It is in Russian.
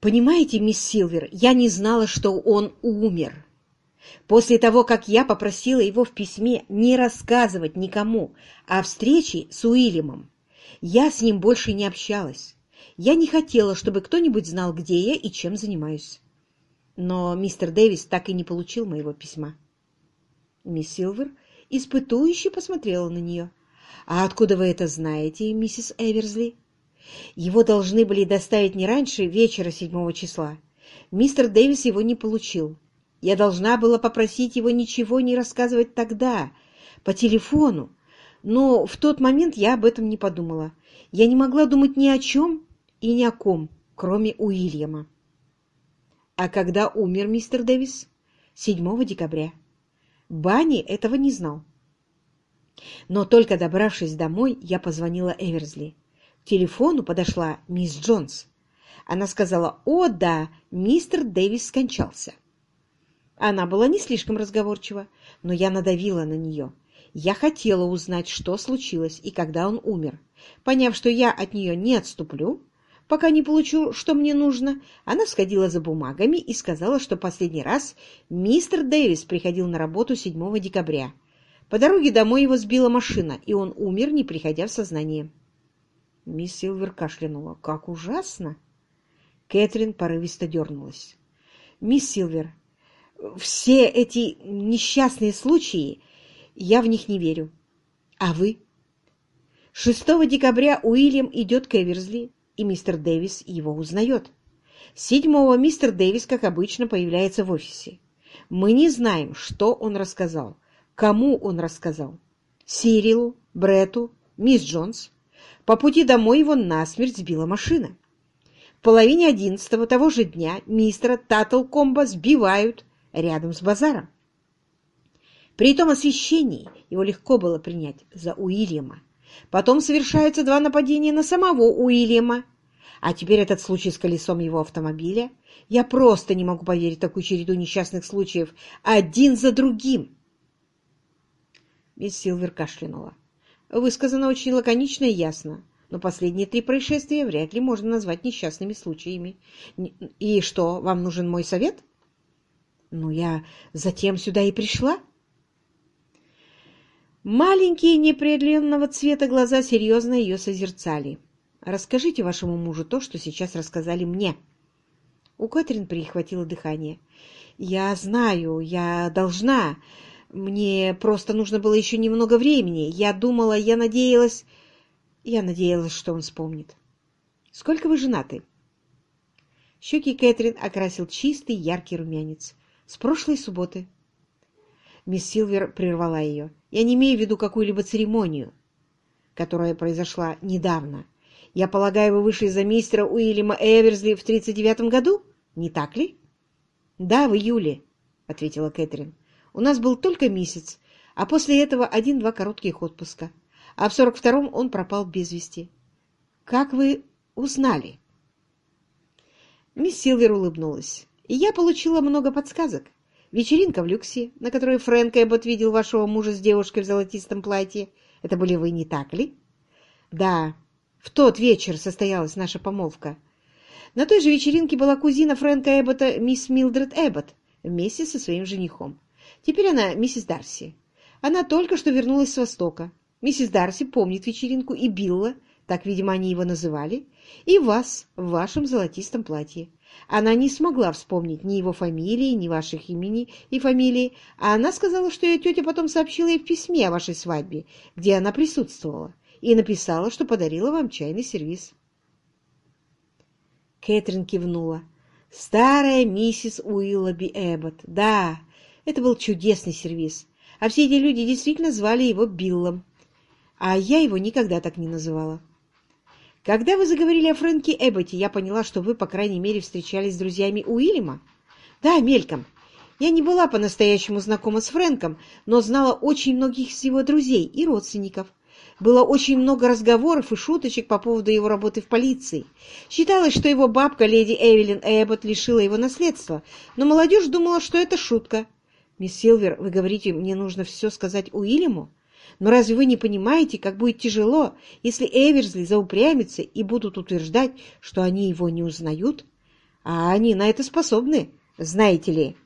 Понимаете, мисс Силвер, я не знала, что он умер. После того, как я попросила его в письме не рассказывать никому о встрече с Уильямом, я с ним больше не общалась. Я не хотела, чтобы кто-нибудь знал, где я и чем занимаюсь. Но мистер Дэвис так и не получил моего письма. Мисс Силвер испытующе посмотрела на нее. «А откуда вы это знаете, миссис Эверсли?» «Его должны были доставить не раньше вечера седьмого числа. Мистер Дэвис его не получил. Я должна была попросить его ничего не рассказывать тогда, по телефону, но в тот момент я об этом не подумала. Я не могла думать ни о чем и ни о ком, кроме Уильяма. А когда умер мистер Дэвис? 7 декабря. Банни этого не знал. Но только добравшись домой, я позвонила Эверсли. Телефону подошла мисс Джонс. Она сказала, «О, да, мистер Дэвис скончался». Она была не слишком разговорчива, но я надавила на нее. Я хотела узнать, что случилось и когда он умер. Поняв, что я от нее не отступлю, пока не получу, что мне нужно, она сходила за бумагами и сказала, что последний раз мистер Дэвис приходил на работу 7 декабря. По дороге домой его сбила машина, и он умер, не приходя в сознание. Мисс Силвер кашлянула. «Как ужасно!» Кэтрин порывисто дернулась. «Мисс Силвер, все эти несчастные случаи, я в них не верю. А вы? 6 декабря Уильям идет к Эверсли, и мистер Дэвис его узнает. Седьмого мистер Дэвис, как обычно, появляется в офисе. Мы не знаем, что он рассказал, кому он рассказал. Сирилу, Брету, мисс Джонс. По пути домой его насмерть сбила машина. В половине одиннадцатого того же дня мистера Таттлкомба сбивают рядом с базаром. При том освещении его легко было принять за Уильяма. Потом совершаются два нападения на самого Уильяма. А теперь этот случай с колесом его автомобиля. Я просто не могу поверить такую череду несчастных случаев, один за другим. Мисс Силвер кашлянула. Высказано очень лаконично и ясно, но последние три происшествия вряд ли можно назвать несчастными случаями. И что, вам нужен мой совет? Ну, я затем сюда и пришла. Маленькие неопределенного цвета глаза серьезно ее созерцали. «Расскажите вашему мужу то, что сейчас рассказали мне». У Кэтрин перехватило дыхание. «Я знаю, я должна. Мне просто нужно было еще немного времени. Я думала, я надеялась... Я надеялась, что он вспомнит. Сколько вы женаты?» Щеки Кэтрин окрасил чистый яркий румянец. «С прошлой субботы». Мисс Силвер прервала ее. Я не имею в виду какую-либо церемонию, которая произошла недавно. Я полагаю, вы вышли за мистера Уильяма Эверсли в 39-м году? Не так ли? — Да, в июле, — ответила Кэтрин. — У нас был только месяц, а после этого один-два коротких отпуска. А в 42-м он пропал без вести. — Как вы узнали? Мисс Силвер улыбнулась. — Я получила много подсказок. Вечеринка в люксе, на которой Фрэнк Эббот видел вашего мужа с девушкой в золотистом платье. Это были вы, не так ли? Да, в тот вечер состоялась наша помолвка. На той же вечеринке была кузина Фрэнка Эббота, мисс Милдред Эббот, вместе со своим женихом. Теперь она миссис Дарси. Она только что вернулась с Востока. Миссис Дарси помнит вечеринку и Билла, так, видимо, они его называли, и вас в вашем золотистом платье. Она не смогла вспомнить ни его фамилии, ни ваших имени и фамилии, а она сказала, что ее тетя потом сообщила ей в письме о вашей свадьбе, где она присутствовала, и написала, что подарила вам чайный сервиз. Кэтрин кивнула. Старая миссис Уиллоби Эббот. Да, это был чудесный сервиз. А все эти люди действительно звали его Биллом. А я его никогда так не называла. Когда вы заговорили о Фрэнке Эбботе, я поняла, что вы, по крайней мере, встречались с друзьями Уильяма. Да, мельком. Я не была по-настоящему знакома с Фрэнком, но знала очень многих из его друзей и родственников. Было очень много разговоров и шуточек по поводу его работы в полиции. Считалось, что его бабка, леди Эвелин Эббот, лишила его наследства, но молодежь думала, что это шутка. «Мисс Силвер, вы говорите, мне нужно все сказать Уильяму?» Но разве вы не понимаете, как будет тяжело, если Эверсли заупрямится и будут утверждать, что они его не узнают? А они на это способны, знаете ли.